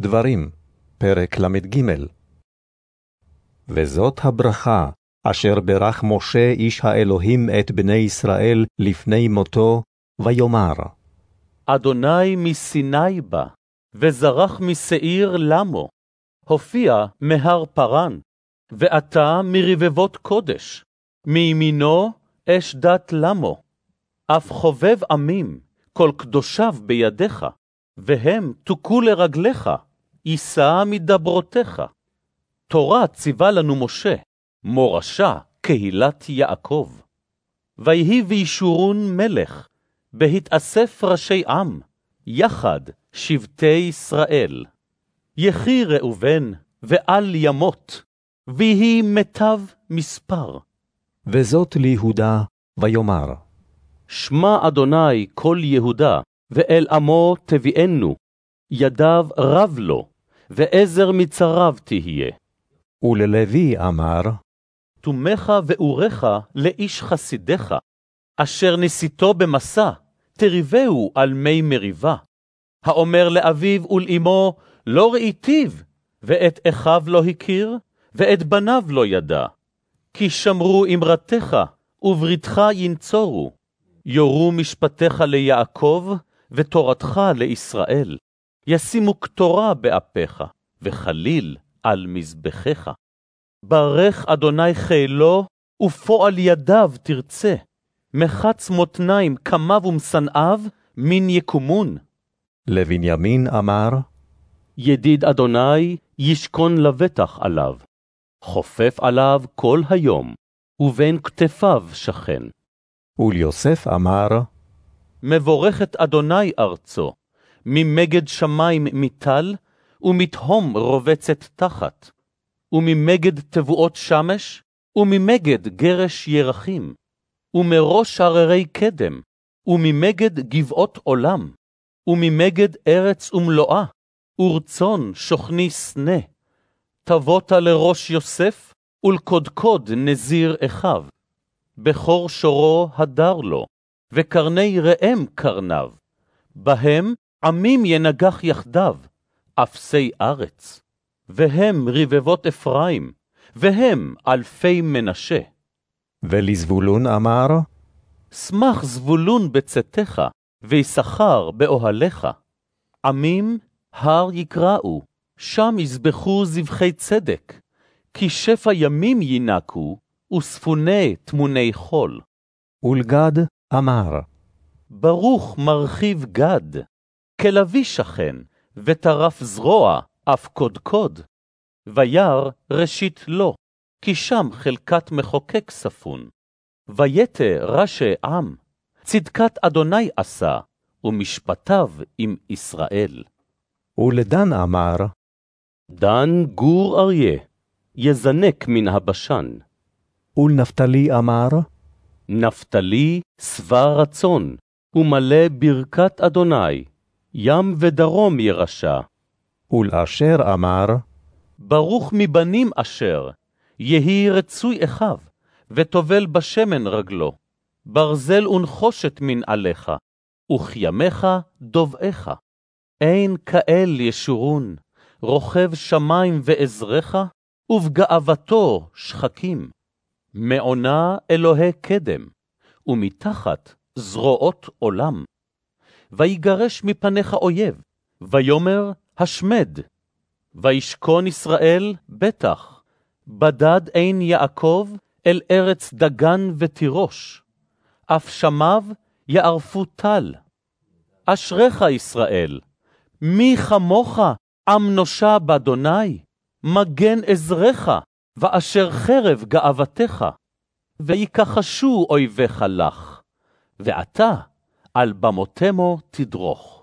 דברים, פרק ל"ג. וזאת הברכה אשר ברך משה איש האלוהים את בני ישראל לפני מותו, ויאמר, אדוני מסיני בא, וזרח משעיר למו, הופיע מהר פרן, ועתה מרבבות קודש, מימינו אש דת למו, אף חובב עמים, כל קדושיו בידיך, והם תוכו לרגליך, יישא מדברותיך. תורה ציווה לנו משה, מורשה קהילת יעקב. ויהי בישורון מלך, בהתאסף ראשי עם, יחד שבטי ישראל. יחי ראובן, ואל ימות, ויהי מיטב מספר. וזאת ליהודה, ויאמר, שמע אדוני כל יהודה, ואל עמו תביאנו, ידיו רב לו, ועזר מצריו תהיה. וללוי אמר, תומך ואורך לאיש חסידך, אשר ניסיתו במסע, תריבהו על מי מריבה. האומר לאביו ולאמו, לא ראיתיו, ואת אחיו לא הכיר, ואת בניו לא ידע. כי שמרו אמרתך, ובריתך ינצורו. יורו משפטיך ליעקב, ותורתך לישראל. ישימו קטורה באפיך, וחליל על מזבחיך. ברך אדוני חילו, ופועל ידיו תרצה. מחץ מותניים קמיו ומשנאיו, מן יקומון. לבנימין אמר, ידיד אדוני ישכון לבטח עליו. חופף עליו כל היום, ובין כתפיו שכן. וליוסף אמר, מבורכת אדוני ארצו, ממגד שמים מטל, ומתהום רובצת תחת, וממגד תבואות שמש, וממגד גרש ירחים, ומראש הררי קדם, וממגד גבעות עולם, וממגד ארץ ומלואה, ורצון שוכני סנה. תבואת לראש יוסף, ולקודקוד נזיר אחיו. בכור שורו הדר לו, וקרני ראם קרניו. בהם עמים ינגח יחדיו, אפסי ארץ. והם רבבות אפרים, והם אלפי מנשה. ולזבולון אמר, שמח זבולון בצאתך, ויששכר באוהליך. עמים הר יקראו, שם יזבחו זבחי צדק, כי שפע ימים ינקו, וספוני תמוני חול. ולגד אמר, ברוך מרחיב גד, כלביא שכן, וטרף זרוע, אף קודקוד. וירא ראשית לו, כי שם חלקת מחוקק ספון. ויתה ראשי עם, צדקת אדוני עשה, ומשפטיו עם ישראל. ולדן אמר, דן גור אריה, יזנק מן הבשן. ולנפתלי אמר, נפתלי שבע רצון, ומלא ברכת אדוני, ים ודרום ירשע. ולאשר אמר, ברוך מבנים אשר, יהי רצוי אחיו, וטובל בשמן רגלו, ברזל ונחושת מנעליך, וכימיך דובעך. אין כאל ישורון, רוכב שמים ועזרך, ובגאוותו שחקים. מעונה אלוהי קדם, ומתחת זרועות עולם. ויגרש מפניך אויב, ויאמר השמד. וישכון ישראל בטח, בדד עין יעקב אל ארץ דגן ותירוש, אף שמיו יערפו טל. אשריך ישראל, מי כמוך עם נושע באדוני, מגן עזרך, ואשר חרב גאוותך, ויקחשו אויביך לך, ועתה על במותמו תדרוך.